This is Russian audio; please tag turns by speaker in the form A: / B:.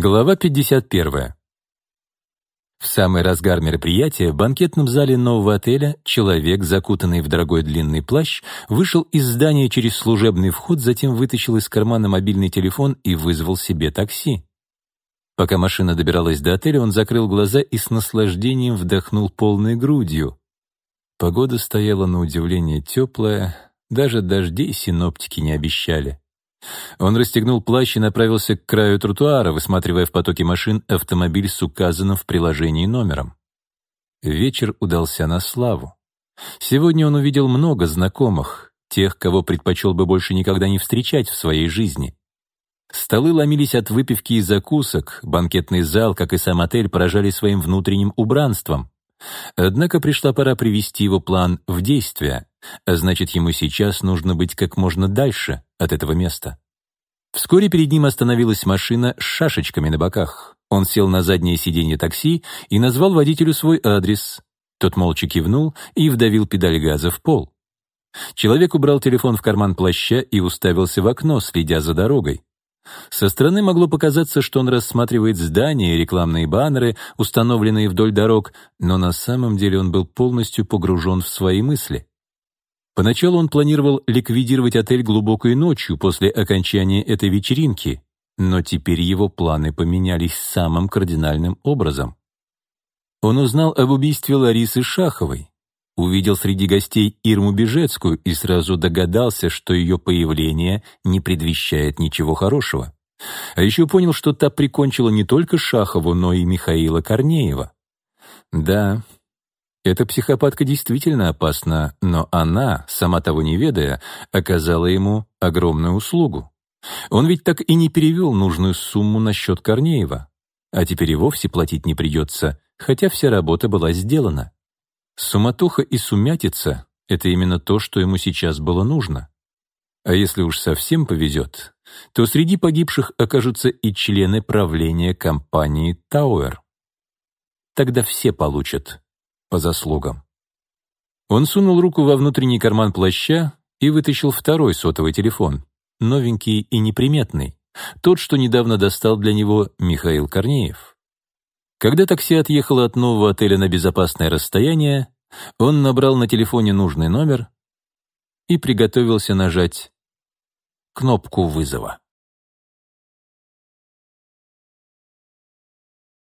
A: Глава 51. В самый разгар мероприятия в банкетном зале нового отеля человек, закутанный в дорогой длинный плащ, вышел из здания через служебный вход, затем вытащил из кармана мобильный телефон и вызвал себе такси. Пока машина добиралась до отеля, он закрыл глаза и с наслаждением вдохнул полной грудью. Погода стояла на удивление теплая, даже дождей синоптики не обещали. Он расстегнул плащ и направился к краю тротуара, высматривая в потоке машин автомобиль с указанным в приложении номером. Вечер удался на славу. Сегодня он увидел много знакомых, тех, кого предпочел бы больше никогда не встречать в своей жизни. Столы ломились от выпивки и закусок, банкетный зал, как и сам отель, поражали своим внутренним убранством. Однако пришла пора привести его план в действие, а значит, ему сейчас нужно быть как можно дальше от этого места. Вскоре перед ним остановилась машина с шашечками на боках. Он сел на заднее сиденье такси и назвал водителю свой адрес. Тот молча кивнул и вдавил педаль газа в пол. Человек убрал телефон в карман плаща и уставился в окно, следя за дорогой. Со стороны могло показаться, что он рассматривает здания и рекламные баннеры, установленные вдоль дорог, но на самом деле он был полностью погружен в свои мысли. Поначалу он планировал ликвидировать отель глубокой ночью после окончания этой вечеринки, но теперь его планы поменялись самым кардинальным образом. Он узнал об убийстве Ларисы Шаховой, увидел среди гостей Ирму Бежецкую и сразу догадался, что ее появление не предвещает ничего хорошего. А еще понял, что та прикончила не только Шахову, но и Михаила Корнеева. Да, эта психопатка действительно опасна, но она, сама того не ведая, оказала ему огромную услугу. Он ведь так и не перевел нужную сумму на счет Корнеева. А теперь и вовсе платить не придется, хотя вся работа была сделана. Суматоха и сумятица — это именно то, что ему сейчас было нужно. А если уж совсем повезет, то среди погибших окажутся и члены правления компании «Тауэр». Тогда все получат по заслугам. Он сунул руку во внутренний карман плаща и вытащил второй сотовый телефон, новенький и неприметный, тот, что недавно достал для него Михаил Корнеев. Когда такси отъехало от нового отеля на безопасное расстояние, он набрал на телефоне нужный номер и приготовился нажать кнопку вызова.